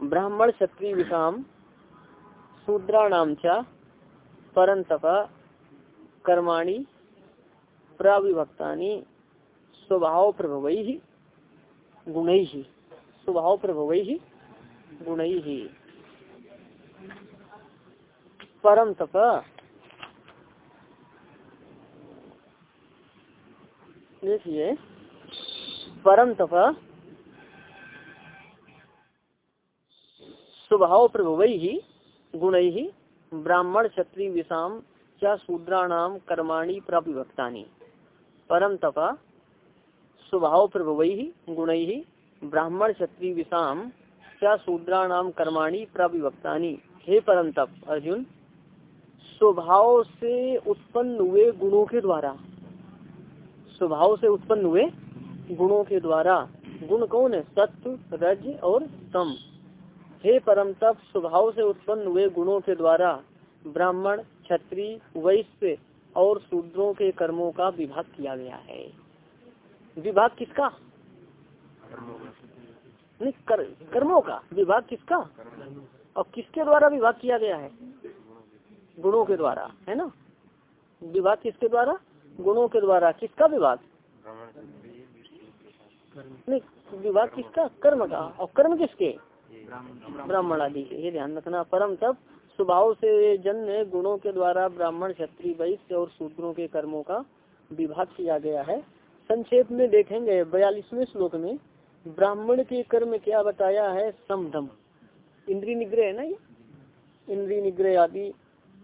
ब्राह्मण क्षत्रिय विषाम शूद्राणाम च परंतप कर्माणि प्राविभक्तानि स्वभाव प्रभव गुण स्वभाव प्रभव गुण। परम तप देखिए परम तप। स्वभाव प्रभव ही गुण ही ब्राह्मण क्षत्रिय विषाम च शूद्राणाम कर्माणि प्रापिभक्ता परम तप। स्वभाव प्रभव ही गुण ही ब्राह्मण क्षत्रिय विषाम च शूद्राणाम कर्माणि प्रापिभक्ता हे परम तप, अर्जुन। स्वभाव से उत्पन्न हुए गुणों के द्वारा। स्वभाव से उत्पन्न हुए गुणों के द्वारा। गुण कौन है? सत्व रज और तम हे परम तप स्वभाव से उत्पन्न हुए गुणों के द्वारा ब्राह्मण क्षत्रिय वैश्य और शूद्रों के कर्मों का विभाग किया गया है। विभाग किसका? नहीं कर, कर्मों का। विभाग किसका? और किसके द्वारा विभाग किया गया है? गुणों के द्वारा है ना? विभाग किसके द्वारा? गुणों के द्वारा। किसका विभाग? नहीं किसका? कर्म का। और कर्म किसके? ब्राह्मण आदि के। ये ध्यान रखना, परम तब स्वभाव से जन्य गुणों के द्वारा ब्राह्मण, क्षत्रिय, वैश्य और शूद्रों के कर्मों का विभाग किया गया है। संक्षेप में देखेंगे, बयालीसवें श्लोक में, ब्राह्मण के कर्म क्या बताया है? समधम। इंद्री निग्रह है ना ये? इंद्री निग्रह आदि।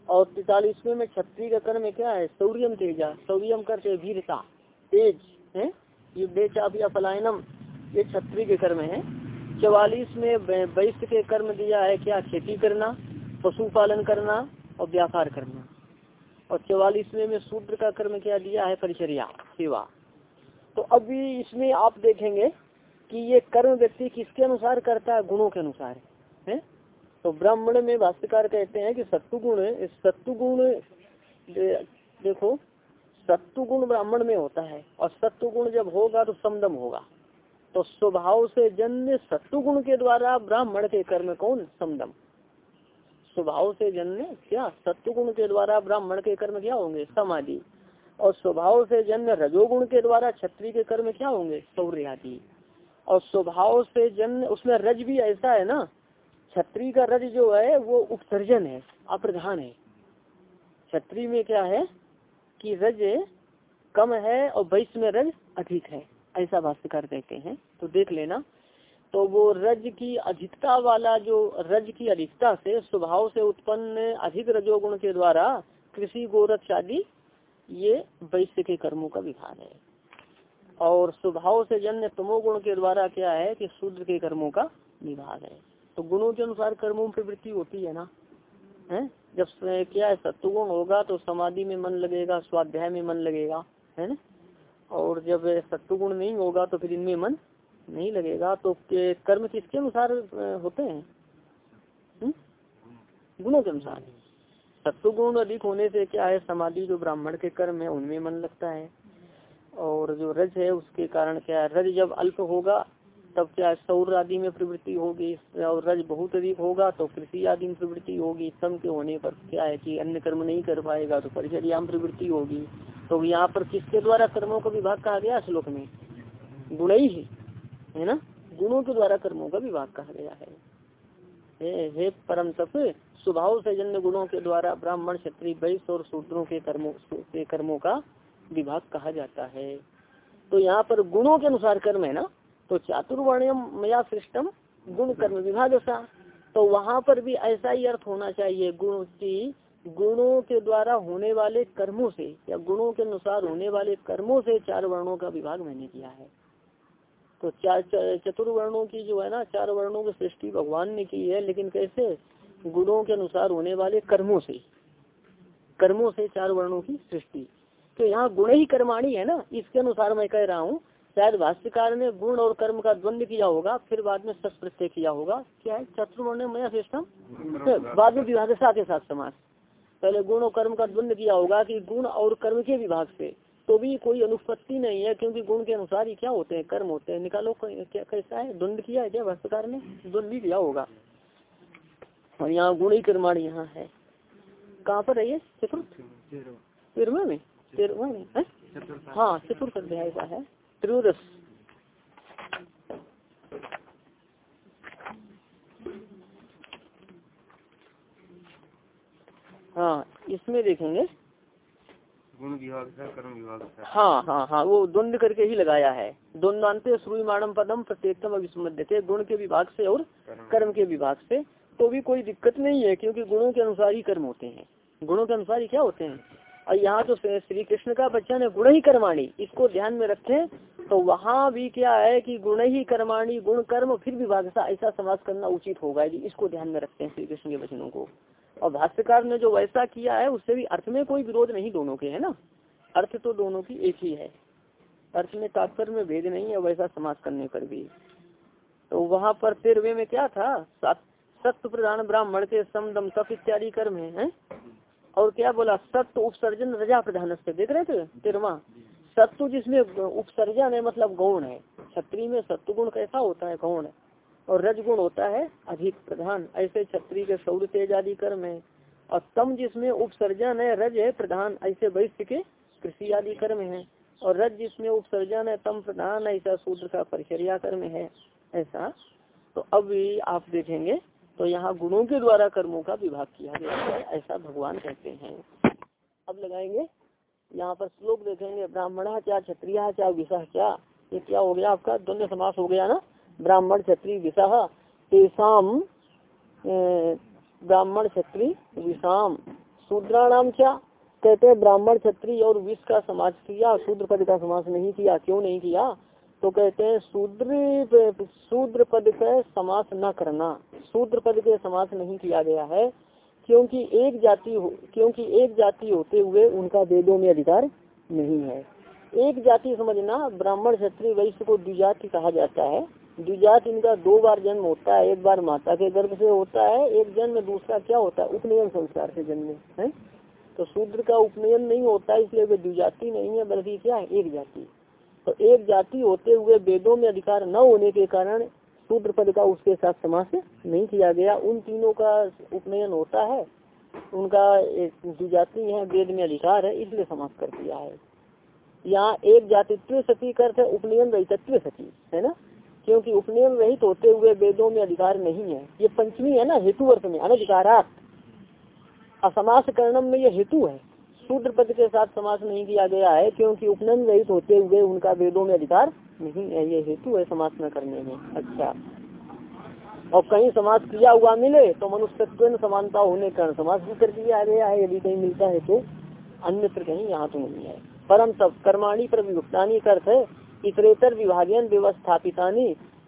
और तैतालीसवें में क्षत्रिय का कर्म क्या है? सौर्यम तेजा। सौर्यम करते वीरता। तेज, है? युद्धे चाप पलायनम ये क्षत्रिय के कर्म है। चवालीस में वैश्य के कर्म दिया है क्या? खेती करना, पशुपालन करना और व्यापार करना। और चौवालीसवें में शूद्र का कर्म क्या दिया है? परिचर्या, सेवा। तो अभी इसमें आप देखेंगे कि ये कर्म व्यक्ति किसके अनुसार करता है? गुणों के अनुसार है। तो ब्राह्मण में भाष्यकार कहते हैं कि सत्तु गुण सत्तु गुण देखो सत्तु गुण ब्राह्मण में होता है और सत्तु गुण जब होगा तो समदम होगा। तो स्वभाव से जन्य सत्तु गुण के द्वारा ब्राह्मण के कर्म कौन? समदम। स्वभाव से जन्य क्या? सत्व गुण के द्वारा ब्राह्मण के कर्म क्या होंगे? समाधि। और स्वभाव से जन्य रजोगुण के द्वारा क्षत्रिय के कर्म क्या होंगे? सौर्य आदि और स्वभाव से जन्य, उसमें रज भी ऐसा है ना, क्षत्रिय का रज जो है, वो उपसर्जन है, अप्रधान है। क्षत्रिय में क्या है? कि रज कम है और वैश्य में रज अधिक है। ऐसा भाष्यकार कहते हैं। तो देख लेना। तो वो रज की अधिकता वाला जो रज की अधिकता से, स्वभाव से उत्पन्न अधिक रजोगुण के द्वारा कृषि गोरक्ष आदि, ये वैश्य के कर्मों का विभाग है। और स्वभाव से जन्य तमोगुण के द्वारा क्या है कि शूद्र के कर्मों का विभाग है। तो गुणों के अनुसार कर्मों की वृत्ति होती है ना। है? जब क्या है सत्वगुण होगा तो समाधि में मन लगेगा, स्वाध्याय में मन लगेगा, है ना? और जब सत्वगुण नहीं होगा तो फिर इनमें मन नहीं लगेगा। तो कर्म किसके अनुसार होते हैं? हम्म? गुणों के अनुसार। सत्व गुण अधिक होने से क्या है, समाधि जो ब्राह्मण के कर्म है, उनमें मन लगता है। और जो रज है, उसके कारण क्या है, रज जब अल्प होगा तब क्या सौर आदि में प्रवृत्ति होगी? और रज बहुत अधिक होगा तो कृषि आदि में प्रवृत्ति होगी। सम के होने पर क्या है कि अन्य कर्म नहीं कर पाएगा तो परिचर्या में प्रवृत्ति होगी। तो यहाँ पर किसके द्वारा कर्मों का विभाग कहा गया श्लोक में? गुण ही है ना? गुणों के द्वारा कर्मों का विभाग कहा गया है हे, परम तप स्वभाव से जन्य गुणों के द्वारा ब्राह्मण क्षत्रिय वैश्य और शूद्रों के कर्मों के कर्मों का विभाग कहा जाता है। तो यहाँ पर गुणों के अनुसार कर्म है ना? तो चातुर्वर्णयम मया सृष्टम, गुण कर्म विभाग ऐसा तो वहाँ पर भी ऐसा ही अर्थ होना चाहिए, गुण की, गुणों के द्वारा होने वाले कर्मों से, या गुणों के अनुसार होने वाले कर्मों से चार वर्णों का विभाग मैंने किया है। तो चार चतुर्वर्णों की जो है ना, चार वर्णों की सृष्टि भगवान ने की है, लेकिन कैसे? गुणों के अनुसार होने वाले कर्मों से। कर्मों से चार वर्णों की सृष्टि। तो यहाँ गुण ही कर्माणी है ना, इसके अनुसार मैं कह रहा हूँ शायद भाष्यकार ने गुण और कर्म का द्वंद किया होगा फिर बाद में सच प्रत्यय किया होगा। क्या है? चतुर्वर्ण में सिस्टम बाद में विभाग के साथ समाज पहले गुण और कर्म का द्वंद किया होगा कि गुण और कर्म के विभाग से। तो भी कोई अनुपत्ति नहीं है क्योंकि गुण के अनुसार ही क्या होते हैं? कर्म होते हैं। निकालो क्या कैसा है? द्वंद किया है क्या भाष्यकार ने? द्वंद किया होगा। और यहाँ गुण ही कर्माण यहाँ है। कहाँ पर है ये? चतुर्थ? तेरहवा में तेरहवा में हाँ चतुर्थ अध्याय का है। त्रियोदश हाँ इसमें देखेंगे। गुण विभाग कर्म विभाग हाँ। हाँ हाँ वो द्वंद करके ही लगाया है। द्वंद्वान्ते श्रुई मानम पदम प्रत्येकम अभिसमध्य थे गुण के विभाग से और कर्म। के विभाग से। तो भी कोई दिक्कत नहीं है क्योंकि गुणों के अनुसार ही कर्म होते हैं। गुणों के अनुसार ही क्या होते हैं? और यहाँ तो श्री कृष्ण का बच्चन है गुण ही कर्माणी इसको ध्यान में रखें। तो वहाँ भी क्या है कि गुण ही कर्माणी गुण कर्म फिर भी विभाग ऐसा समाज करना उचित होगा यदि इसको ध्यान में रखते हैं श्री कृष्ण के वचनों को। और भाष्यकार ने जो वैसा किया है उससे भी अर्थ में कोई विरोध नहीं दोनों के है ना? अर्थ तो दोनों की एक ही है। अर्थ में तात्पर्य में भेद नहीं है वैसा समाज करने पर भी। तो वहाँ पर तेरहवे में क्या था? सत्य प्रधान ब्राह्मण के समदम तप इत्यादि कर्म है, है? और क्या बोला? सत्य उपसर्जन रजा प्रधान देख रहे थे? तेरवा सत्य जिसमें उपसर्जन है मतलब गौण है। छत्री में सत्य गुण कैसा होता है? गौण और रजगुण होता है अधिक प्रधान। ऐसे छत्री के सौर तेज आदि कर्म है। और तम जिसमें उपसर्जन है, रज है प्रधान। ऐसे वैश्य के कृषि आदि कर्म है। और रज जिसमें उपसर्जन है, तम प्रधान। ऐसा सूत्र का परिचर्या कर्म है। ऐसा। तो अब आप देखेंगे तो यहाँ गुणों के द्वारा कर्मों का विभाग किया गया है। ऐसा भगवान कहते हैं। अब लगाएँगे यहाँ पर श्लोक देखेंगे, ब्राह्मणा क्या क्षत्रिया क्या विषह क्या ये क्या हो गया आपका? द्वंद्व समास हो गया ना? ब्राह्मण, क्षत्रिय विषह तेसाम ब्राह्मण, क्षत्रिय विषाम शूद्राणाम क्या? कहते हैं ब्राह्मण, क्षत्रिय और विष का समाज किया शूद्र पद का समास नहीं किया, क्यों नहीं किया? तो कहते हैं शूद्र शूद्र पद का समास न करना। शूद्र पद के समास नहीं किया गया है। क्योंकि एक जाति क्योंकि एक जाति होते हुए उनका वेदों में अधिकार नहीं है। एक जाति समझना, ब्राह्मण, क्षत्रिय, वैश्य को द्विजाति कहा जाता है। द्विजात इनका दो बार जन्म होता है, एक बार माता के गर्भ से होता है, एक जन्म दूसरा क्या होता है? उपनयन संस्कार से जन्म है? तो शूद्र का उपनयन नहीं होता, इसलिए वे द्विजाति नहीं है, बल्कि क्या है? एक जाति। तो एक जाति होते हुए वेदों में अधिकार न होने के कारण शूद्र पद का उसके साथ समास नहीं किया गया। उन तीनों का उपनयन होता है। उनका द्विजाति है, वेद में अधिकार है, इसलिए समास कर दिया है। यहाँ एक जातित्व सती है, उपनयन रहितत्व सती है ना? क्योंकि उपनयन रहित होते हुए वेदों में अधिकार नहीं है। ये पंचमी है ना, हेतु अर्थ में, अनधिकारात। असमास कर्णम में ये हेतु है। शूद्र पद के साथ समास नहीं किया गया है, क्योंकि उपनयन रहित होते हुए उनका वेदों में अधिकार नहीं है ये हेतु है समास न करने में। अच्छा। और कहीं समाज किया हुआ मिले तो मनुष्य समानता होने कारण समाज भी कर दिया गया है यदि कहीं मिलता है तो अन्यत्र कहीं यहाँ तो नहीं है। परम सब कर्माणी पर विभुक्तानी अर्थ है, इतरेतर विभागीय व्यवस्थापिता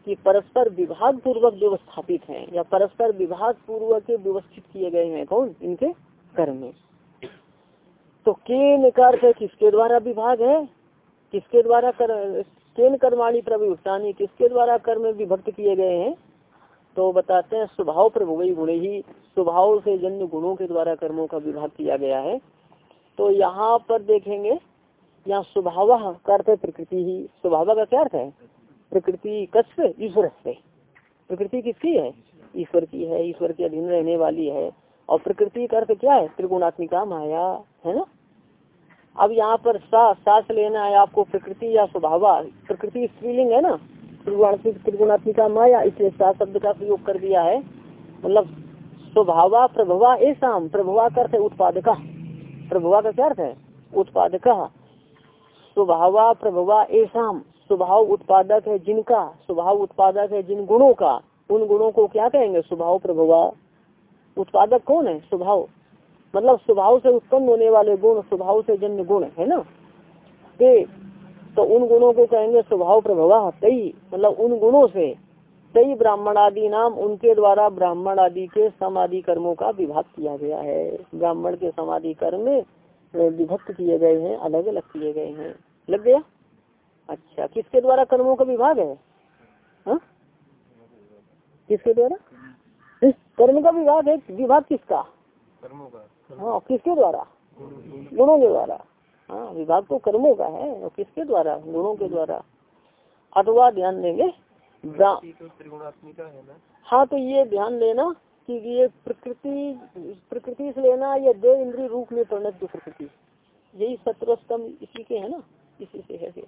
कि परस्पर विभाग पूर्वक व्यवस्थापित हैं, या परस्पर विभाग पूर्वक व्यवस्थित किए गए हैं कौन? इनके कर्म। तो केन अर्थ किसके द्वारा विभाग है? किसके द्वारा केन कर्माणी प्रविभक्तानी किसके द्वारा कर्म विभक्त किए गए हैं? तो बताते हैं, स्वभाव प्रभु गुण ही स्वभाव से जन्य गुणों के द्वारा कर्मों का विभाग किया गया है। तो यहाँ पर देखेंगे, यहाँ स्वभाव का अर्थ है प्रकृति ही। स्वभाव का क्या अर्थ है? प्रकृति कस ईश्वर से प्रकृति किसकी है? ईश्वर की है। ईश्वर के अधीन रहने वाली है। और प्रकृति का अर्थ क्या है? त्रिगुणात्मिका माया, है ना? अब यहाँ पर सा, सास लेना है, आपको प्रकृति या स्वभाव, प्रकृति स्त्रीलिंग है ना? त्रिगुणात्मिक माया, इसलिए सा शब्द का प्रयोग कर दिया है। मतलब स्वभावा, प्रभवा ऐसा प्रभवा का अर्थ है उत्पादका। प्रभवा का क्या अर्थ है? उत्पादका। स्वभावा, प्रभवा ऐसा स्वभाव उत्पादक है जिनका, स्वभाव उत्पादक है जिन गुणों का। उन गुणों को क्या कहेंगे? स्वभाव, प्रभवा। उत्पादक कौन है? स्वभाव। मतलब स्वभाव से उत्पन्न होने वाले गुण स्वभाव से जन्य गुण है ना? ते तो उन गुणों को कहेंगे स्वभाव प्रभवा तई मतलब उन गुणों से कई ब्राह्मण आदि नाम उनके द्वारा ब्राह्मण आदि के समाधि कर्मों का विभाग किया गया है। ब्राह्मण के समाधि कर्म विभक्त किए गए हैं अलग अलग किए गए हैं। लग गया? अच्छा किसके द्वारा कर्मों का विभाग है? हा? किसके द्वारा? कर्म का विभाग है विभाग किसका? हाँ किसके द्वारा? गुणों के द्वारा। हाँ विभाग तो कर्मों का है और किसके द्वारा? गुणों के द्वारा। अथवा ध्यान देंगे है तो ये ध्यान लेना कि ये प्रकृति प्रकृति से लेना या दे इंद्रिय रूप में परिणत जो प्रकृति। यही सत्वस्तम इसी के है ना? इसी से है ये।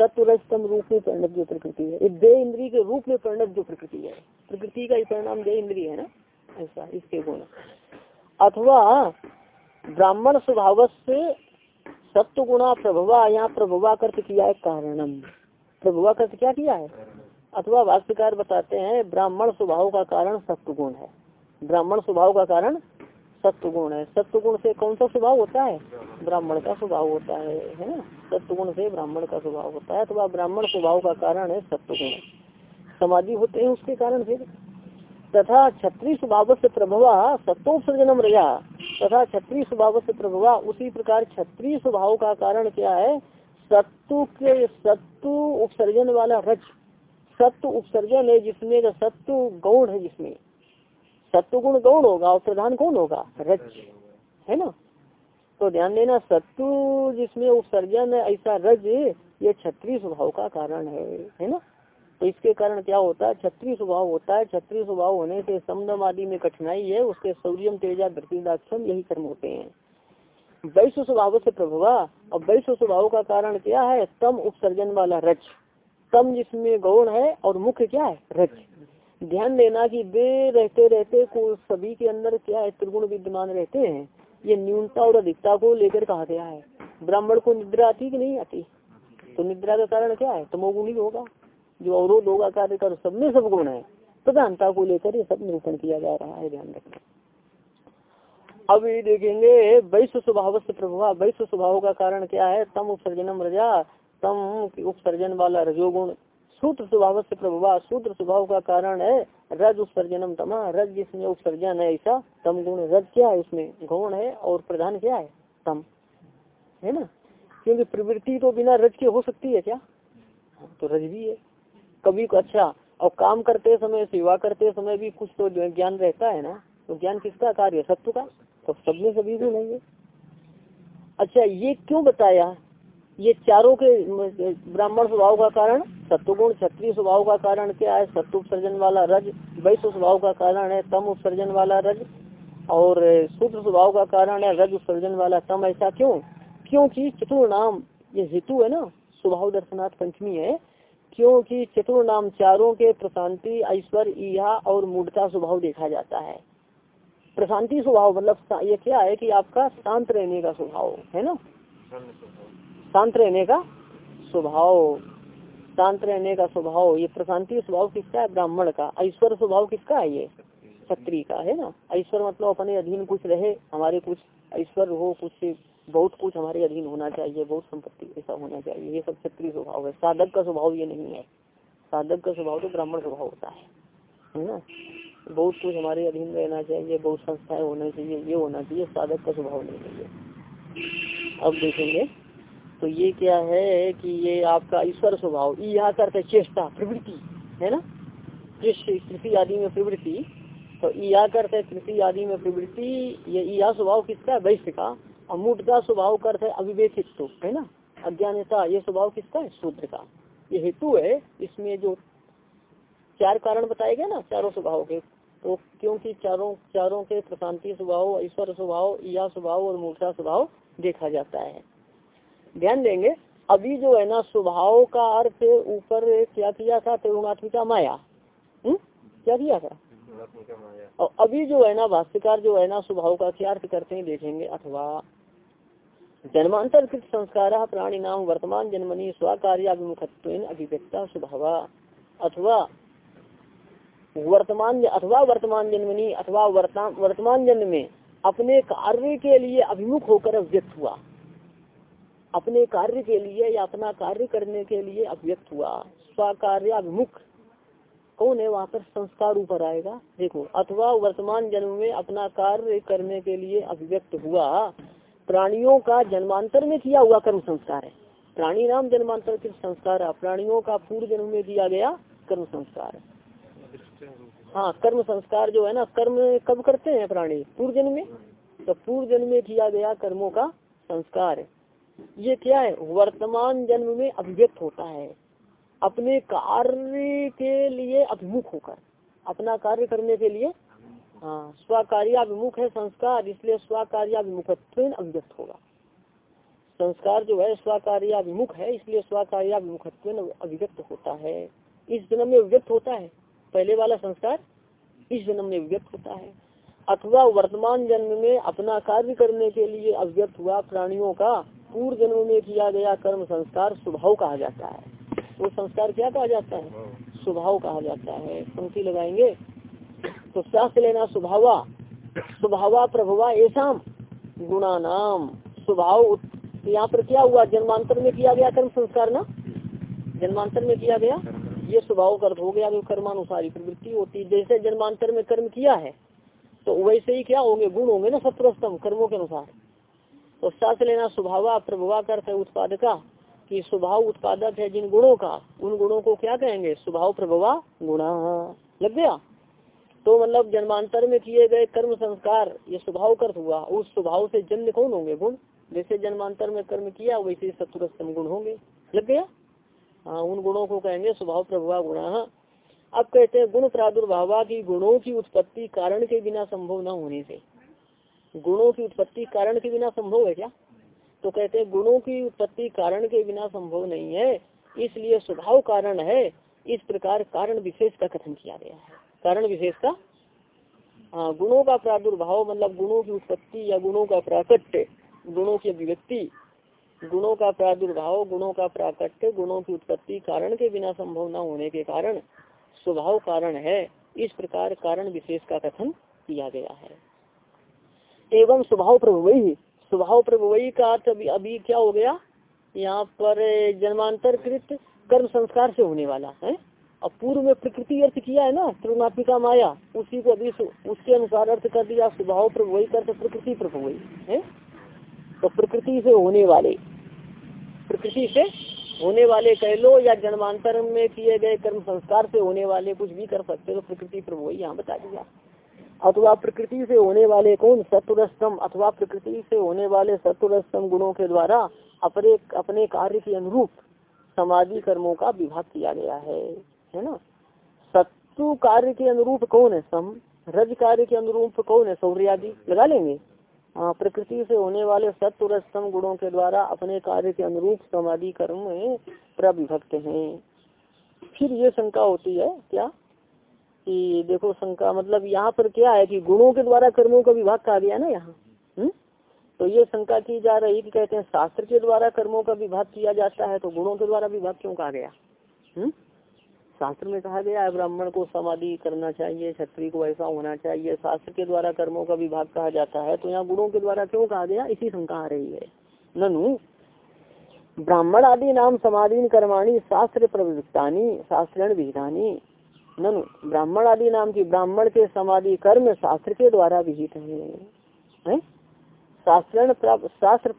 सत्वरस्तम रूप में परिणत जो प्रकृति है। ये दे इंद्रिय के रूप में परिणत जो प्रकृति है। प्रकृति का ही परिणाम दे इंद्रिय है ना? ऐसा इसके गुण। अथवा ब्राह्मण स्वभाव से सत्व गुणा प्रभवा, यहाँ प्रभवा कर्त किया है कारणम। प्रभवा कर्त क्या किया है? अथवा भाष्यकार बताते हैं, ब्राह्मण स्वभाव का कारण सत्व गुण है। ब्राह्मण स्वभाव का कारण सत्व गुण है। सत्व गुण से कौन सा स्वभाव होता है? ब्राह्मण का स्वभाव होता है है ना? सत्व गुण से ब्राह्मण का स्वभाव होता है, अथवा ब्राह्मण स्वभाव का कारण है सत्व गुण समाधि होते हैं उसके कारण फिर। तथा क्षत्रिय स्वभाव से प्रभवा सत्योपसर्जनम रहा तथा क्षत्रिय स्वभाव से प्रभवा उसी प्रकार क्षत्रिय स्वभाव का कारण क्या है? सत्तु के, सत्तु उपसर्जन वाला रज। सत्व उपसर्जन है जिसमें का सत्व गौण है जिसमें। सत्व गुण गौण होगा और प्रधान कौन होगा? रज। है ना? तो ध्यान देना सत्व जिसमें उपसर्जन है, ऐसा रज, ये क्षत्रिय स्वभाव का कारण है। है ना? तो इसके कारण क्या होता है? छत्री स्वभाव होता है। छत्री स्वभाव होने से समदम आदि में कठिनाई है। उसके सौर्यम तेजा, धृतिदाक्षम यही कर्म होते हैं। वैश्व स्वभाव से प्रभवा। और वैश्व स्वभाव का कारण क्या है? तम उपसर्जन वाला रच तम जिसमें गौण है और मुख्य क्या है? रच ध्यान देना कि वे रहते रहते को सभी के अंदर क्या है? त्रिगुण विद्यमान रहते हैं। ये न्यूनता और अधिकता को लेकर कहा गया है। ब्राह्मण को निद्रा आती कि नहीं आती? तो निद्रा का कारण क्या है? तमोगुणी होगा। जो अवरोध होगा, कार्य कर सब में सब गुण है। प्रधानता को लेकर ये सब निरूपण किया जा रहा है, ध्यान रखना। अब ये देखेंगे, वैश्व स्वभाव से प्रभाव वैश्व स्वभाव का कारण क्या है? तम उपसर्जनम रजा, तम उपसर्जन वाला रजोगुण। सूत्र स्वभाव से प्रभाव सूत्र स्वभाव का कारण है, रज उत्सर्जनम तमा। रज जिसमें उपसर्जन है ऐसा, तम गुण, रज क्या है उसमें? गौण है और प्रधान क्या है? तम। है ना? क्योंकि प्रवृत्ति तो बिना रज के हो सकती है क्या? तो रज भी है। कभी अच्छा और काम करते समय, सेवा करते समय भी कुछ तो ज्ञान रहता है ना? तो ज्ञान किसका कार्य? सत्व का? तो सब में सभी गुण है। अच्छा ये क्यों बताया? ये चारों के, ब्राह्मण स्वभाव का कारण, सत्वगुण, क्षत्रिय स्वभाव का कारण क्या है? सत्व उपसर्जन वाला रज, वैश्व स्वभाव का कारण है, तम उपसर्जन वाला रज, और शुद्ध स्वभाव का कारण है, रज उपसर्जन वाला तम, ऐसा क्यों? क्योंकि चतुर नाम, ये हेतु है ना? स्वभाव दर्शनाथ पंचमी है। क्योंकि चतुर नाम चारों के प्रशांति ऐश्वर्य इहा और मूर्ता स्वभाव देखा जाता है। प्रशांति स्वभाव मतलब ये क्या है कि आपका शांत रहने का स्वभाव, है ना? शांत रहने का स्वभाव। शांत रहने का स्वभाव, ये प्रशांति स्वभाव किसका है? ब्राह्मण का। ऐश्वर्य स्वभाव किसका है ये? क्षत्रिय का, है ना? ऐश्वर्य मतलब अपने अधीन कुछ रहे, हमारे कुछ ऐश्वर्य हो, कुछ बहुत कुछ हमारे अधीन होना चाहिए, बहुत संपत्ति ऐसा होना चाहिए। ये सब क्षत्रिय स्वभाव है। साधक का स्वभाव ये नहीं है। साधक का स्वभाव तो ब्राह्मण स्वभाव होता है। है ना? बहुत कुछ हमारे अधीन रहना चाहिए, बहुत संस्थाएँ होना चाहिए, ये होना चाहिए। साधक का स्वभाव नहीं चाहिए अब देखेंगे। तो ये क्या है कि ये आपका ईश्वर स्वभाव यहाँ करते चेष्टा, प्रवृत्ति। है ना? कृषि आदि में प्रवृत्ति। तो या करते कृषि आदि में प्रवृत्ति। ये स्वभाव किसका है? वैश्य का। और मूट का स्वभाव करते है अविवेकित है ना? अज्ञानता ये स्वभाव किसका है? शूद्र का। ये हेतु है इसमें जो चार कारण बताए गए ना चारों स्वभाव के तो क्योंकि चारों चारों के प्रशांति स्वभाव ईश्वर स्वभाव या स्वभाव और मूर्ता स्वभाव देखा जाता है। ध्यान देंगे अभी जो है ना स्वभाव का अर्थ ऊपर क्या किया था? त्रिगुणात्मिका माया। हुँ? क्या किया था? और अभी जो है ना भाष्यकार जो है ना स्वभाव का क्या अर्थ करते हैं देखेंगे अथवा जन्मांतर कृत संस्कार प्राणी नाम वर्तमान जन्मनी स्वकार्याभिमुखत्व अभिव्यक्ता स्वभाव। अथवा वर्तमान अथवा वर्तमान जन्मनी, अथवा वर्तमान जन्म में अपने कार्य के लिए अभिमुख होकर अभिव्यक्त हुआ। अपने कार्य के लिए या अपना कार्य करने के लिए अभिव्यक्त हुआ। स्वकार्याभिमुख। कौन है वहाँ पर? संस्कार ऊपर आएगा। देखो, अथवा वर्तमान जन्म में अपना कार्य करने के लिए अभिव्यक्त हुआ। प्राणियों का जन्मांतर में किया हुआ कर्म संस्कार है। प्राणी नाम जन्मांतर के संस्कार है, प्राणियों का पूर्व जन्म में दिया गया कर्म संस्कार हाँ। कर्म संस्कार जो है ना, कर्म कब करते हैं प्राणी? पूर्व जन्म में? तो पूर्व जन्म में किया गया कर्मों का संस्कार ये क्या है? वर्तमान जन्म में अभिव्यक्त होता है। अपने कार्य के लिए अभिमुख होकर, अपना कार्य करने के लिए हाँ स्वकार्याभिमुख है संस्कार इसलिए स्वकार्याभिमुख अभिव्यक्त होगा। संस्कार जो है स्वकार्याभिमुख है इसलिए स्वकार्याभिमुख अभिव्यक्त होता है। इस जन्म में व्यक्त होता है। पहले वाला संस्कार इस जन्म में व्यक्त होता है। अथवा वर्तमान जन्म में अपना कार्य करने के लिए अव्यक्त हुआ प्राणियों का पूर्व जन्म में किया गया कर्म संस्कार स्वभाव कहा जाता है। वो संस्कार क्या कहा जाता है। स्वभाव कहा जाता है। पंक्ति लगाएँगे। तो शास्त्र लेना स्वभावा स्वभावा प्रभवा ऐसा गुणा नाम स्वभाव यहाँ पर क्या हुआ? जन्मांतर में किया गया कर्म संस्कार ना? जन्मांतर में किया गया? ये स्वभाव कर्म हो गया कर्मानुसारी प्रवृत्ति होती। जैसे जन्मांतर में कर्म किया है तो वैसे ही क्या होंगे? गुण होंगे ना सत्रोस्तम कर्मों के अनुसार। तो शास्त्र लेना स्वभाव प्रभुवा कर उत्पादका, कि स्वभाव उत्पादक है जिन गुणों का। उन गुणों को क्या कहेंगे? स्वभाव प्रभवा गुणा। लग गया? तो मतलब जन्मांतर में किए गए कर्म संस्कार, ये स्वभाव कर्त हुआ। उस स्वभाव से जन्म कौन होंगे? गुण। जैसे जन्मांतर में कर्म किया, वैसे सत्पुरस्तम गुण होंगे। लग गया? हाँ उन गुणों को कहेंगे स्वभाव प्रभुआ गुणा। अब कहते हैं, गुण प्रादुर्भाव की गुणों की उत्पत्ति कारण के बिना संभव न होने से। गुणों की उत्पत्ति कारण के बिना संभव है क्या? तो कहते हैं, गुणों की उत्पत्ति कारण के बिना संभव नहीं है, इसलिए स्वभाव कारण है। इस प्रकार कारण विशेष का कथन किया गया है। कारण विशेष का हाँ गुणों का प्रादुर्भाव मतलब गुणों की उत्पत्ति या गुणों का प्राकट्य, गुणों की अभिव्यक्ति, गुणों का प्रादुर्भाव, गुणों का प्राकट्य, गुणों की उत्पत्ति कारण के बिना संभव न होने के कारण स्वभाव कारण है। इस प्रकार कारण विशेष का कथन किया गया है। एवं स्वभाव प्रभुवई स्वभाव प्रभुवई का अर्थ अभी अभी क्या हो गया? यहाँ पर जन्मांतरकृत कर्म संस्कार से होने वाला है। अब पूर्व में प्रकृति अर्थ किया है ना त्रिमात्मिका माया, उसी को अभी उसके अनुसार अर्थ कर दिया, स्वभाव प्रभुवई कर प्रकृति प्रभुवई है? तो प्रकृति से होने वाले, प्रकृति से होने वाले कह लो या जन्मांतर में किए गए कर्म संस्कार से होने वाले कुछ भी कर सकते तो प्रकृति प्रभु यहाँ बता दिया। अथवा प्रकृति से होने वाले कौन? सत्वरस्तम अथवा प्रकृति से होने वाले सत्वरस्तम गुणों के द्वारा अपने अपने कार्य के अनुरूप समाधि कर्मों का विभाग किया गया है। है ना? सत्तु कार्य के अनुरूप कौन है? सम, रज कार्य के अनुरूप कौन है? सौर्य आदि लगा लेंगे। हाँ प्रकृति से होने वाले सत्व रस्तम गुणों के द्वारा अपने कार्य के अनुरूप समाधि कर्म प्रविभक्त हैं। फिर ये शंका होती है, क्या? कि देखो शंका मतलब यहाँ पर क्या है कि गुणों के द्वारा कर्मों का विभाग कहा गया ना यहाँ? हम्म? तो ये शंका की जा रही कि कहते हैं शास्त्र के द्वारा कर्मों का विभाग किया जाता है तो गुणों के द्वारा विभाग क्यों कहा गया? हम्म? शास्त्र में कहा गया है, ब्राह्मण को समाधि करना चाहिए, क्षत्रिय को ऐसा होना चाहिए। शास्त्र के द्वारा कर्मों का विभाग कहा जाता है तो यहाँ गुणों के द्वारा क्यों कहा गया? इसी शंका आ रही है। ननु, ब्राह्मण आदि नाम समाधीन कर्माणी शास्त्र प्रवृत्तानी, शास्त्रण विहितानी। ननु, ब्राह्मण आदि नाम की ब्राह्मण के समाधि कर्म शास्त्र के द्वारा विहित है। शास्त्रण शास्त्र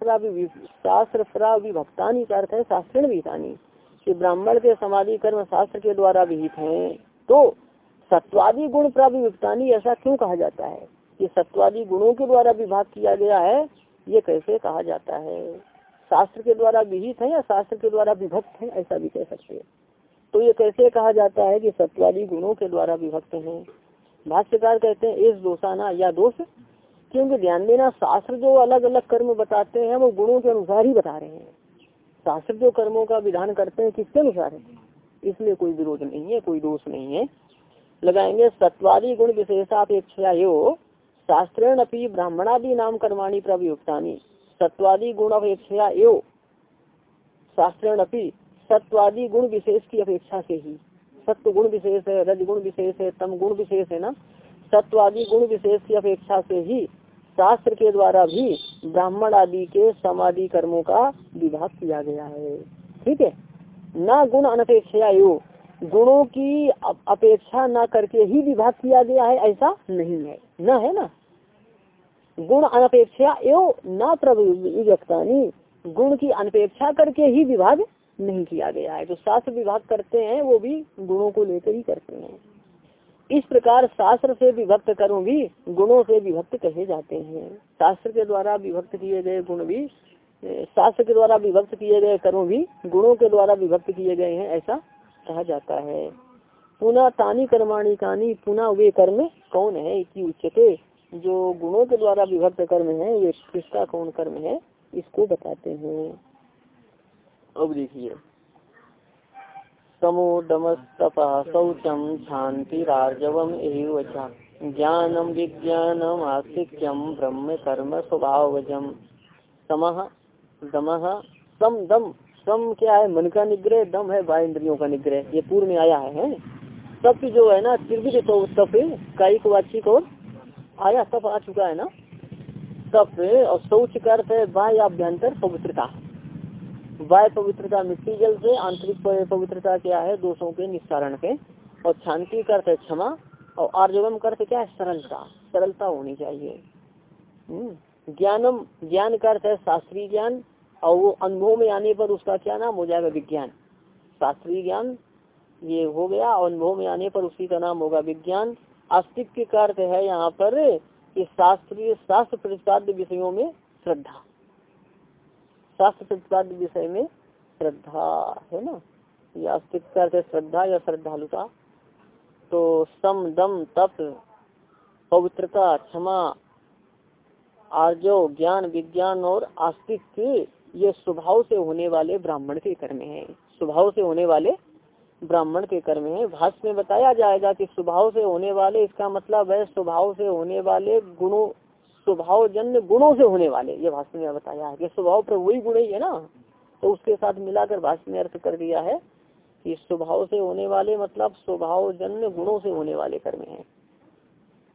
शास्त्र प्राविभक्तानी का अर्थ है शास्त्रण विहितानी। कि ब्राह्मण के समाधि कर्म शास्त्र के द्वारा विहित हैं तो सत्वादी गुण प्राभिविक्तानी ऐसा क्यों कहा जाता है? कि सत्वादी गुणों के द्वारा विभाग किया गया है, ये कैसे कहा जाता है? शास्त्र के द्वारा विहित है या शास्त्र के द्वारा विभक्त है, ऐसा भी कह सकते हैं। तो ये कैसे कहा जाता है कि सत्वादी गुणों के द्वारा विभक्त है? भाष्यकार कहते हैं इस दोषाना या दोष? क्योंकि ध्यान देना, शास्त्र जो अलग अलग कर्म बताते हैं, वो गुणों के अनुसार ही बता रहे हैं। शास्त्र जो कर्मों का विधान करते हैं किसके अनुसार है? इसलिए कोई विरोध नहीं है, कोई दोष नहीं है। लगाएँगे सत्वादी गुण विशेषापेक्षा यो शास्त्रण अपनी ब्राह्मणादि नाम कर्माणी प्रभियुक्तानी सत्वादी गुण अपेक्षा यो शास्त्रण अपनी सत्वादी गुण विशेष की अपेक्षा से ही। सत्व गुण विशेष है, रज गुण विशेष है, तम गुण विशेष है ना? सत्वादी गुण विशेष की अपेक्षा से ही शास्त्र के द्वारा भी ब्राह्मण आदि के समाधि कर्मों का विभाग किया गया है। ठीक है? न गुण अनपेक्षा यो। गुणों की अपेक्षा न करके ही विभाग किया गया है, ऐसा नहीं है। न है ना? गुण अनपेक्षा एव न प्रभुक्तानी गुण की अनपेक्षा करके ही विभाग नहीं किया गया है। जो शास्त्र विभाग करते हैं, वो भी गुणों को लेकर ही करते हैं। इस प्रकार शास्त्र से विभक्त कर्म भी गुणों से विभक्त कहे जाते हैं। शास्त्र के द्वारा विभक्त किए गए गुण भी शास्त्र के द्वारा विभक्त किए गए कर्म भी, गुणों के द्वारा विभक्त किए गए हैं, ऐसा कहा जाता है। पुनः तानी कर्माणी कानी पुनः वे कर्म कौन है इसी उच्चते जो गुणों के द्वारा विभक्त कर्म है, वे किसका कौन कर्म है, इसको बताते हैं। अब देखिए। समो दमस्तप शौचम शांति राजवम एवं ज्ञानम विज्ञानम आस्तिक्यम ब्रह्म कर्म स्वभावजम। समह सम दम सम क्या है? मन का निग्रह, दम है बाह्य इंद्रियों का निग्रह। ये पूर्व में आया है तप जो है ना त्रिविध तो तप कायिक वाचिक और आया, तप आ चुका है ना? तप और शौच का अर्थ है बाह्य अभ्यंतर पवित्रता। बाह्य पवित्रता मिट्टी जल से, आंतरिक पवित्रता क्या है? दोषों के निस्तारण के। और शांति का अर्थ क्षमा, और आर्जवम का अर्थ क्या है? सरलता। सरलता होनी चाहिए। हम्म। ज्ञानम, ज्ञान का अर्थ है शास्त्रीय ज्ञान, और वो अनुभव में आने पर उसका क्या नाम हो जाएगा? विज्ञान। शास्त्रीय ज्ञान, ये हो गया, और अनुभव में आने पर उसी का नाम होगा विज्ञान। अस्तित्व का अर्थ है यहाँ पर कि शास्त्रीय, शास्त्र प्रतिपाद्य विषयों में श्रद्धा। शास्त्र प्रतिपाद्य विषय में श्रद्धा, है ना? या अस्तित्व श्रद्धा या श्रद्धालुता। तो सम, दम, तप, पवित्रता, क्षमा, आर्जो, ज्ञान, विज्ञान और आस्तिक ये स्वभाव से होने वाले ब्राह्मण के कर्म है। स्वभाव से होने वाले ब्राह्मण के कर्म है। भाष्य में बताया जाएगा कि स्वभाव से होने वाले, इसका मतलब है स्वभाव से होने वाले गुणों स्वभाव जन्य गुणों से होने वाले, ये भाष्य में बताया है कि स्वभाव पर वही गुण ही है ना। तो उसके साथ मिलाकर भाष्य में अर्थ कर दिया है कि स्वभाव से होने वाले मतलब स्वभाव जन्य गुणों से होने वाले कर्म है।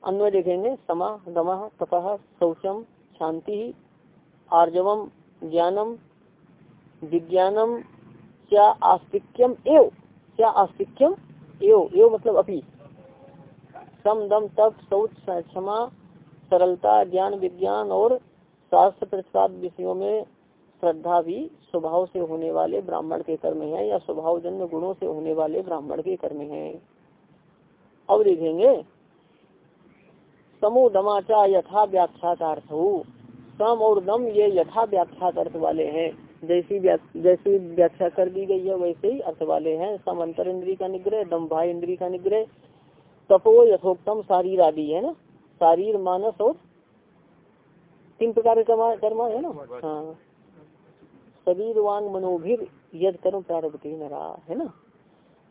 अन्वय देखेंगे, समा, दमा तपह शौचम शांति, आर्जवम, ज्ञानम, विज्ञानम, क्या आस्तिक्यम, एव, क्या आस्तिक्यम, एव एव मतलब अभी सम, दम, तप शौच क्षमा सरलता, ज्ञान, विज्ञान और शास्त्र प्रतिपाद विषयों में श्रद्धा भी स्वभाव से होने वाले ब्राह्मण के कर्म है या स्वभाव जन्य गुणों से होने वाले ब्राह्मण के कर्म है। अब देखेंगे। समो दमाचा यथा व्याख्यात अर्थ हो सम और दम ये यथा व्याख्यात अर्थ वाले हैं। जैसी जैसी व्याख्या कर दी गई है, वैसे ही अर्थ वाले हैं। सम अंतर इंद्री का निग्रह, दम भाई इंद्री का निग्रह, तपो यथोक्तम शारीर आदि है ना? शारीर मानस और तीन प्रकार का कर्मा है ना? हाँ। शरीर वांग मनोभिर यद कर्म प्रारब्ध नरा है ना?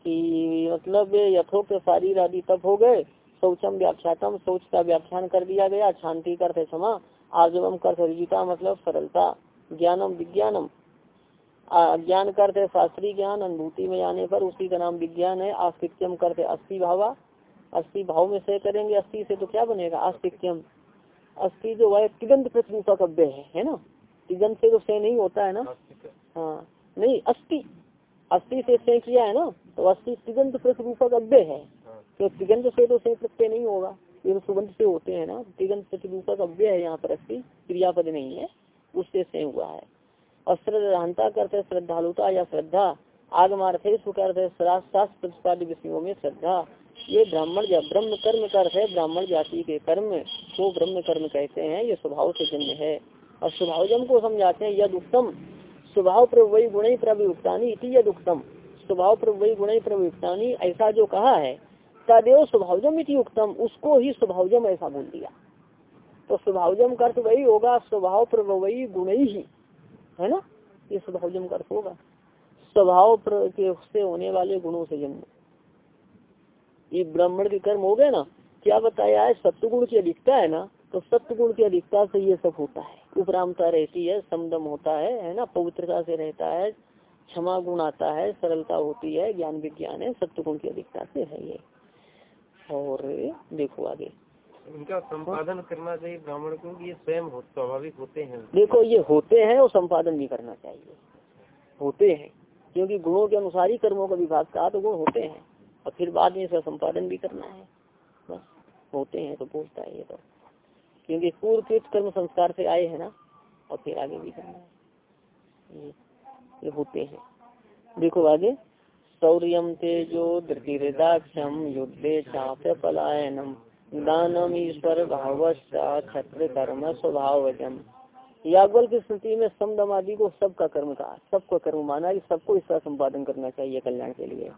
कि मतलब यथोक्त शारीर आदि तप हो गए शौचम व्याख्यातम शौच का व्याख्यान कर दिया गया शांति करते क्षमा आजवम कर सरिता मतलब सरलता ज्ञानम विज्ञानम। ज्ञान करते शास्त्रीय ज्ञान अनुभूति में आने पर उसी का नाम विज्ञान है आस्तिक्यम करते अस्थि भावा अस्थि भाव में से करेंगे अस्थि से तो क्या बनेगा? आस्तिक्यम। अस्थि जो है तिगंत प्रतिरूपक अव्यय है है ना? तिगंत से तो से नहीं होता है ना? हाँ। नहीं अस्थि अस्थि से से किया है ना? तो अस्थि तिगंत प्रतिरूपक अव्यय है। तो तिगंत से तो से प्रत्यय नहीं होगा। ये तो सुगंध से होते हैं ना? तिगंत प्रतिरूपक अव्यय है यहाँ पर अस्थि क्रियापद नहीं है। उससे से हुआ है। और श्रद्धांता करते श्रद्धालुता या श्रद्धा। आगमार्थे करते शास्त्र प्रतिपाद्य विषयों में श्रद्धा। ये ब्राह्मण ब्रह्म कर्म कर है, ब्राह्मण जाति के कर्म, को ब्रह्म कर्म कहते हैं, ये स्वभाव से जन्म है। और स्वभावजन को समझाते हैं, यद उत्तम स्वभाव प्रवयी गुण प्रवियुक्तानी इति यद उत्तम स्वभाव प्रवयी गुण प्रवियुक्तानी ऐसा जो कहा है, तदेव स्वभावजम इति उत्तम उसको ही स्वभावजम ऐसा बोल दिया। तो स्वभावजम का अर्थ वही होगा, स्वभाव प्रवयी गुण ही है। ना? ये स्वभावजम का अर्थ होगा। स्वभाव के होने वाले गुणों से जन्म। ये ब्राह्मण के कर्म हो गए ना क्या बताया है? सत्य गुण की अधिकता है ना तो सत्य गुण की अधिकता से ये सब होता है। उपरामता रहती है समदम होता है है ना? पवित्रता से रहता है क्षमा गुण आता है सरलता होती है ज्ञान विज्ञान है सत्य गुण की अधिकता से है ये। और देखो आगे। इनका संपादन करना चाहिए ब्राह्मण को ये स्वयं स्वाभाविक होते हैं। देखो ये होते हैं और संपादन भी करना चाहिए। होते हैं क्योंकि गुणों के अनुसार ही कर्मों का विभाग का तो गुण होते हैं। और फिर बाद में इसका संपादन भी करना है। बस होते हैं तो बोलता है ये तो। क्योंकि पूर्व कर्म संस्कार से आए हैं ना और फिर आगे भी करना है। ये, होते हैं। देखो आगे। शौर्यम तेजो धृतिदाक्षम युद्धे चाप्य पलायनम। दानम ईश्वर भाव छत्र कर्म स्वभावजम। याज्ञवल की स्मृति में समदम आदि को सबका कर्म कहा सबका कर्म माना कि सबको इसका संपादन करना चाहिए कल्याण के लिए।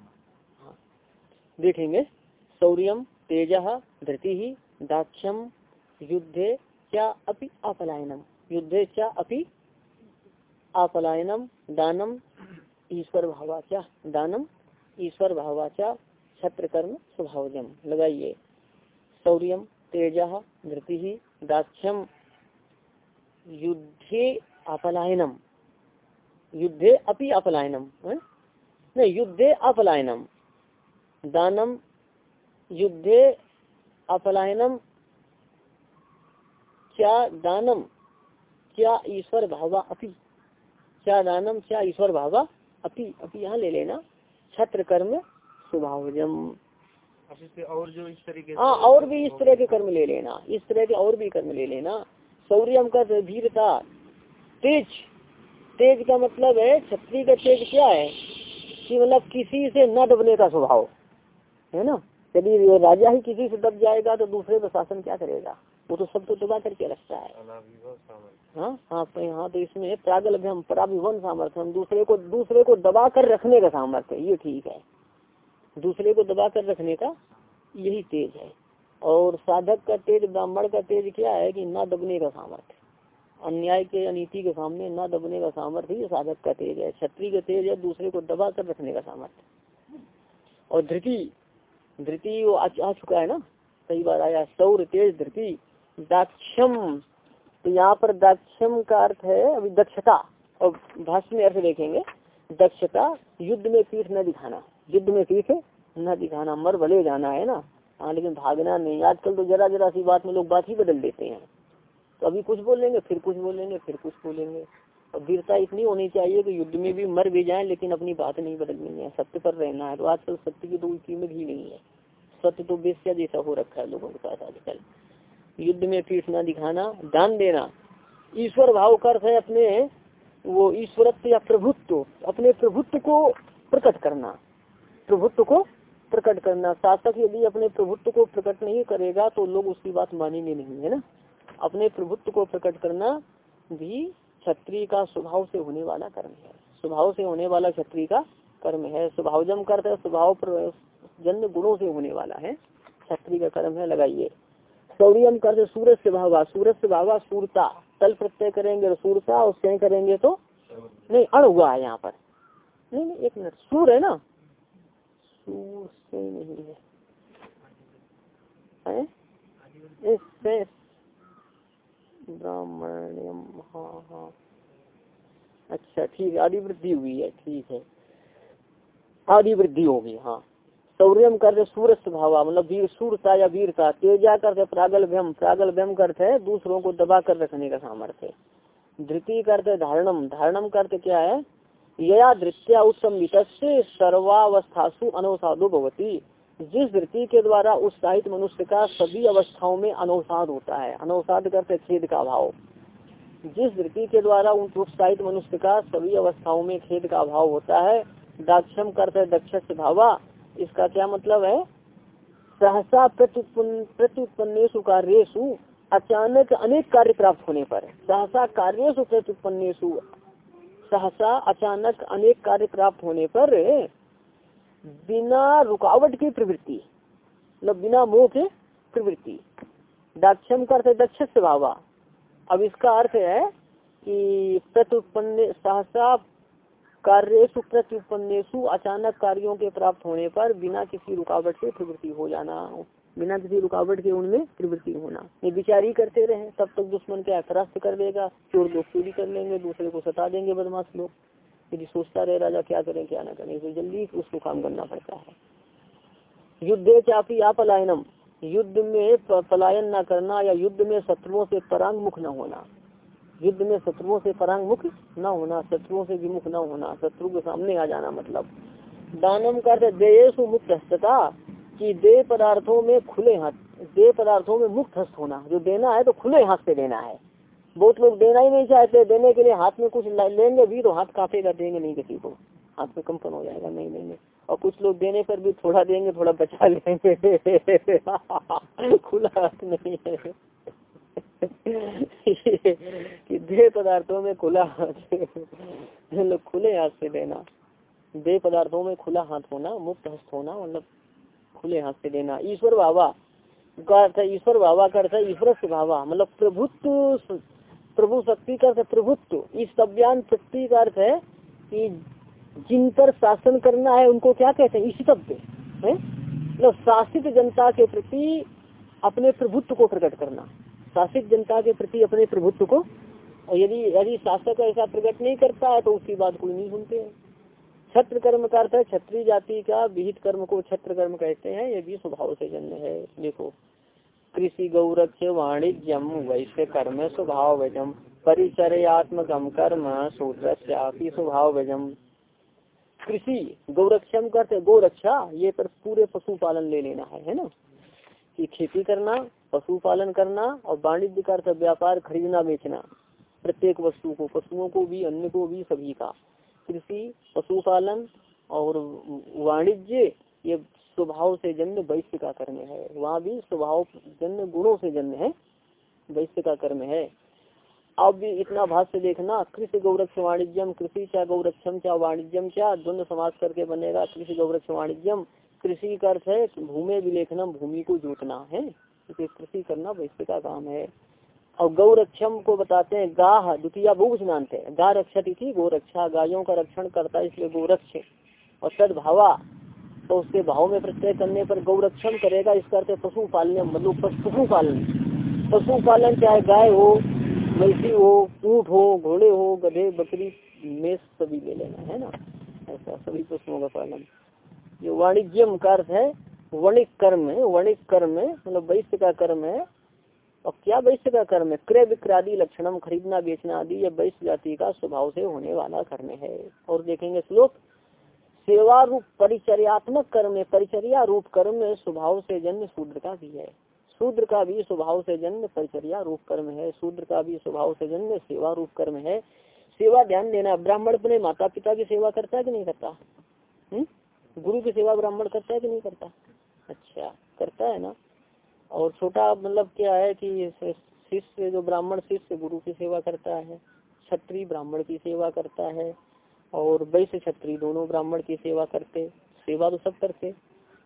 देखेंगे। शौर्यम तेज धृति ही दाक्ष्यम युद्धे क्या अपि अपलायनम युद्धे क्या अपि अपलायनम दानम ईश्वर भावाचा दानम ईश्वर भावाचा छत्र कर्म स्वभावजम। लगाइए। शौर्यम तेज धृति ही दाक्ष्यम युद्धे अपलायनम युद्धे अपि अपलायनम नहीं युद्धे अपलायनम दानम युद्धे अपलायनम क्या दानम क्या ईश्वर भावा अपि क्या दानम क्या ईश्वर भावा अपि अपि यहाँ ले लेना छत्र कर्म स्वभावजम और जो इस तरीके हाँ और भी इस तरह के कर्म ले लेना इस तरह के और भी कर्म ले लेना। शौर्यम का वीरता तेज तेज का मतलब है छत्री का तेज क्या है? कि मतलब किसी से न दबने का स्वभाव। है ना? यदि राजा ही किसी से दब जाएगा तो दूसरे का शासन क्या करेगा? वो तो सब तो दबा करके रखता है। हाँ हाँ? हाँ तो इसमें प्रागल हम पराभिवन सामर्थ्य हम दूसरे को दूसरे को दबा कर रखने का सामर्थ्य ये ठीक है। दूसरे को दबा कर रखने का यही तेज है। और साधक का तेज ब्राह्मण का तेज क्या है कि ना दबने का सामर्थ्य। अन्याय के अनीति के सामने ना दबने का सामर्थ्य ये साधक का तेज है। क्षत्रिय का तेज है दूसरे को दबा कर रखने का सामर्थ्य। और धृति धृति वो आ, आ चुका है ना? कई बार आया सौर तेज धृति दाक्षम। तो यहाँ पर दाक्षम का अर्थ है अभी दक्षता। और भाष्य में अर्थ देखेंगे दक्षता युद्ध में पीठ न दिखाना। युद्ध में पीठ न दिखाना मर भले जाना है ना? हाँ लेकिन भागना नहीं। आजकल तो जरा जरा सी बात में लोग बात ही बदल देते हैं। तो अभी कुछ बोलेंगे फिर कुछ बोलेंगे फिर कुछ बोलेंगे वीरता इतनी होनी चाहिए कि युद्ध में भी मर भी जाए, लेकिन अपनी बात नहीं बदलनी है। सत्य पर रहना है। तो आजकल सत्य की तो कीमत ही नहीं है। सत्य तो बेस्या जैसा हो रखा है लोगों के साथ आजकल। युद्ध में पीठ न दिखाना, दान देना, ईश्वर भाव कर है अपने, वो ईश्वरत्व या प्रभुत्व, अपने प्रभुत्व को प्रकट करना। प्रभुत्व को प्रकट करना। शासक यदि अपने प्रभुत्व को प्रकट नहीं करेगा तो लोग उसकी बात मानेंगे नहीं, है ना? अपने प्रभुत्व को प्रकट करना भी क्षत्रिय का स्वभाव से होने वाला कर्म है। स्वभाव से होने वाला क्षत्रिय का कर्म है। स्वभाव जम करते स्वभाव जन्य गुणों से होने वाला है। क्षत्रिय का कर्म है लगाइए। सौर्यम करते सूरज से भावा सूरज से भावा सूरता। तल प्रत्यय करेंगे सूरता और स्वयं करेंगे तो नहीं अड़ हुआ है यहाँ पर। नहीं नहीं एक मिनट सूर है ना? सूर से नहीं है, है? ब्राह्मण्यम हाँ हाँ। अच्छा ठीक है आदि वृद्धि हुई है, ठीक है। आदि वृद्धि होगी हाँ। शौर्यम करते सूर्य स्वभाव मतलब वीर सूरता या वीरता तेजा करते, प्रागल व्यम प्रागल व्यम करते, दूसरों को दबा कर रखने का सामर्थ्य। धृति करते धारणम धारणम करते क्या है? यया धृत्या उत्समित सर्वावस्थासु अनवसादो भवती। जिस वृत्ति के द्वारा उत्साहित मनुष्य का सभी अवस्थाओं में अनवसाद होता है अनवसाद करते खेद का अभाव। जिस वृत्ति के द्वारा उत्साहित मनुष्य का सभी अवस्थाओं में खेद का अभाव होता है, दाक्षम करते दक्ष भावा, इसका क्या मतलब है? सहसा प्रत्युत्पन्नेशु कार्यु अचानक अनेक कार्य प्राप्त होने पर, सहसा कार्यु प्रत्युत्पन्नेशु सहसा अचानक अनेक कार्य प्राप्त होने पर बिना रुकावट की प्रवृत्ति मतलब बिना मोह के प्रवृत्ति। दाक्षम का अर्थ है दक्ष स्वभाव अब इसका अर्थ है कि प्रत्युत्पन्न, सहसा कार्यु प्रत्युत्पन्नेशु अचानक कार्यों के प्राप्त होने पर बिना किसी रुकावट के प्रवृत्ति हो जाना, बिना किसी रुकावट के उनमें प्रवृत्ति होना। ये विचारी करते रहे, तब तक दुश्मन क्या परास्त कर देगा, चोर लोग चोरी कर लेंगे, दूसरे को सता देंगे बदमाश लोग। यदि सोचता रहे, राजा क्या करें, क्या ना करें तो जल्दी उसको काम करना पड़ता है। युद्ध चापी पलायनम, युद्ध में पलायन न करना या युद्ध में शत्रुओं से परांग मुख न होना। युद्ध में शत्रुओं से परांग मुख न होना, शत्रुओं से विमुख न होना, शत्रु के सामने आ जाना मतलब। दानम कर देश मुक्त हस्तता, कि दे पदार्थों में खुले हाथ, दे पदार्थों में मुक्त हस्त होना। जो देना है तो खुले हाथ से देना है। बहुत लोग देना ही नहीं चाहते, देने के लिए हाथ में कुछ लेंगे भी तो हाथ काफेगा देंगे नहीं किसी को, हाथ में कंपन हो जाएगा, नहीं देंगे। और कुछ लोग देने पर भी थोड़ा देंगे, थोड़ा बचा लेंगे। खुला हाथ नहीं है। कि देह पदार्थों में खुला हाथ। मतलब खुले हाथ से देना। देह पदार्थों में खुला हाथ होना, मुक्त हस्त होना मतलब खुले हाथ से देना। ईश्वर बाबा का अर्थ ईश्वर बाबा का अर्थ ईश्वर से बाबा मतलब प्रभुत्व प्रभु शक्ति का अर्थ प्रभुत्व इस सव्यान शक्ति का अर्थ है कि जिन पर शासन करना है, उनको क्या कहते हैं? ईशितव्य है? मतलब शासित जनता के प्रति अपने प्रभुत्व को प्रकट करना। शासित जनता के प्रति अपने प्रभुत्व को। और यदि यदि शासक ऐसा प्रकट नहीं करता है तो उसकी बात कोई नहीं सुनते हैं। छत्र कर्म का अर्थ है, क्षत्रिय जाति का विहित कर्म को छत्र कर्म कहते हैं, ये भी स्वभाव से जन्म है। देखो कृषि गौरक्ष वाणिज्यम, वैश्य कर्म स्वभाव वजम परिचर्यात्मकम कर्म शूद्र स्वभाव वजम कृषि गौरक्षम करते, गौरक्षा, ये पर पूरे पशुपालन ले लेना है है ना? कि खेती करना, पशुपालन करना और वाणिज्य का व्यापार खरीदना, बेचना। प्रत्येक वस्तु को, पशुओं को भी, अन्य को भी सभी का। कृषि, पशुपालन और वाणिज्य, ये स्वभाव से जन्म वैश्य का कर्म है। वहाँ भी स्वभाव जन्म गुणों से जन्म है, वैश्य का कर्म है। अब भी इतना भाष से देखना, कृषि गौरक्ष वाणिज्यम, कृषि क्या गौरक्षम क्या वाणिज्यम क्या द्वंद समाज करके बनेगा, कृषि गौरक्ष वाणिज्यम। कृषि का अर्थ है भूमि विलेखनम भूमि को जोतना है। इसे कृषि करना वैश्य का काम है। और गौरक्षम को बताते हैं, गाह, द्वितीय जानते हैं। गा रक्षति थी, गोरक्षा, गायों का रक्षण करता है, इसलिए गोरक्ष। और सदभावा तो उसके भाव में प्रत्यय करने पर गौरक्षण करेगा इसका अर्थ पशु पालन मतलब पशु पालन पशु पालन चाहे गाय हो मलसी हो, ऊँट हो, घोड़े हो, गधे, बकरी, मेष सभी ले लेना, है ना? ऐसा सभी पशुओं का पालन। जो वाणिज्यम अर्थ है, वणिक कर्म है, वणिक कर्म है मतलब वैश्य का कर्म है। और क्या वैश्य का कर्म है? क्रय विक्रादि लक्षणम, खरीदना, बेचना आदि, यह वैश्य जाति का स्वभाव से होने वाला कर्म है। और देखेंगे श्लोक सेवा रूप परिचर्यात्मक कर्म परिचर्या रूप कर्म स्वभाव से जन्म शूद्र का भी है। शूद्र का भी स्वभाव से जन्म परिचर्या रूप कर्म है। शूद्र का भी स्वभाव से जन्म सेवा रूप कर्म है। सेवा ध्यान देना, ब्राह्मण अपने माता पिता की सेवा करता है कि नहीं करता? हुँ? गुरु की सेवा ब्राह्मण करता है कि नहीं करता? अच्छा करता है ना? और छोटा मतलब क्या है कि शिष्य, जो ब्राह्मण शिष्य गुरु की सेवा करता है, क्षत्रिय ब्राह्मण की सेवा करता है और वैश्य क्षत्रिय दोनों ब्राह्मण की सेवा करते, सेवा तो सब करते।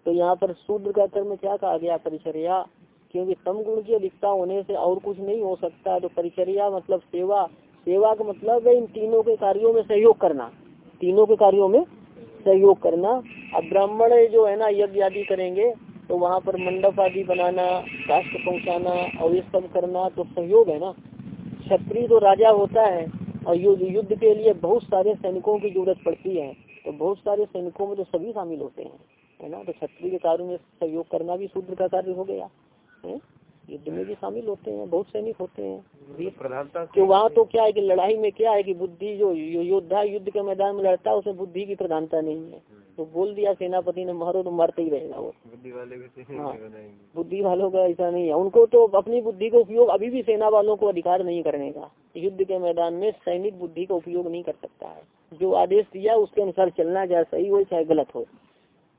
तो यहाँ पर शूद्र का कर्म क्या कहा गया? परिचर्या। क्योंकि तम गुण की अधिकता होने से और कुछ नहीं हो सकता। तो परिचर्या मतलब सेवा। सेवा का मतलब है इन तीनों के कार्यों में सहयोग करना। तीनों के कार्यों में सहयोग करना। अब ब्राह्मण जो है ना, यज्ञ आदि करेंगे तो वहाँ पर मंडप आदि बनाना राष्ट्र पहुँचाना और ये सब करना तो सहयोग है ना। क्षत्रिय तो राजा होता है। और युद्ध युद्ध के लिए बहुत सारे सैनिकों की ज़रूरत पड़ती है। तो बहुत सारे सैनिकों में तो सभी शामिल होते हैं, है ना? तो क्षत्रिय के कार्य में सहयोग करना भी शूद्र का कार्य हो गया युद्ध में भी शामिल होते हैं बहुत सैनिक होते हैं। प्रधानता वहाँ तो क्या है कि लड़ाई में क्या है कि बुद्धि जो योद्धा युद्ध के मैदान में लड़ता है उसमें बुद्धि की प्रधानता नहीं है। तो बोल दिया सेनापति ने मारो तो मरते ही रहेगा वो। बुद्धि वाले हाँ। बुद्धि वालों का ऐसा नहीं है। उनको तो अपनी बुद्धि का उपयोग अभी भी सेना वालों को अधिकार नहीं करने का। युद्ध के मैदान में सैनिक बुद्धि का उपयोग नहीं कर सकता है। जो आदेश दिया उसके अनुसार चलना चाहे सही हो चाहे गलत हो।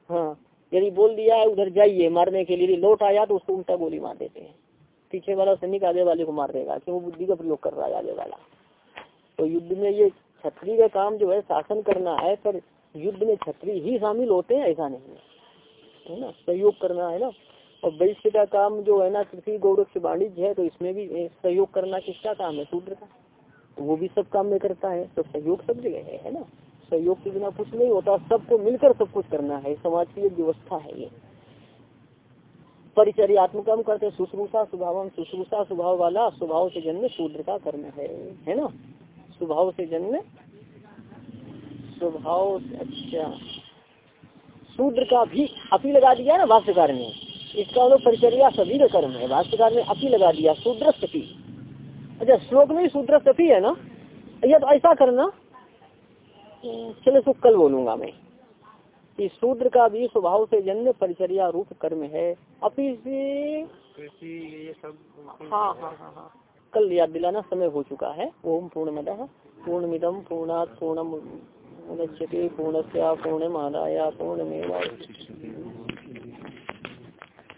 हाँ। यदि बोल दिया उधर जाइए, मारने के लिए लौट आया तो उसको उल्टा गोली मार देते हैं। पीछे वाला सैनिक आगे वाले को मार देगा क्यों बुद्धि का प्रयोग कर रहा है आगे वाला। तो युद्ध में ये छत्री का काम जो है, शासन करना है, पर युद्ध में छत्री ही शामिल होते हैं, ऐसा नहीं है। ना? सहयोग करना है ना? और वैश्य का काम जो है ना कृषि गौरक्ष वाणिज्य है तो इसमें भी सहयोग करना किसका काम है? शूद्र का। तो वो भी सब काम में करता है तो सहयोग सब जगह है ना? सहयोग के बिना कुछ नहीं होता, सबको मिलकर सब कुछ करना है। समाज की एक व्यवस्था है ये। परिचर्यात्मक करते शुश्रूषा स्वभाव शुश्रूषा, स्वभाव वाला स्वभाव से जन्म शूद्र का कर्म है। है ना? स्वभाव से जन्म, स्वभाव अच्छा। शूद्र का भी अपी लगा दिया ना भाष्यकार ने। इसका मतलब परिचर्या सभी का कर्म है। भाष्यकार ने अपी लगा दिया शूद्र सती अच्छा श्लोक में शूद्र सती है ना? तो ऐसा करना चलो सुख कल बोलूँगा मैं। कि शूद्र का भी स्वभाव से जन्म परिचर्या रूप कर्म है। अभी से सब हाँ हाँ हाँ हाँ। कल याद दिलाना समय हो चुका है। ओम पूर्ण मद पूर्णमिदम पूर्णात पूर्णम पूर्ण पूर्णस्या पूर्ण पूर्णमेवा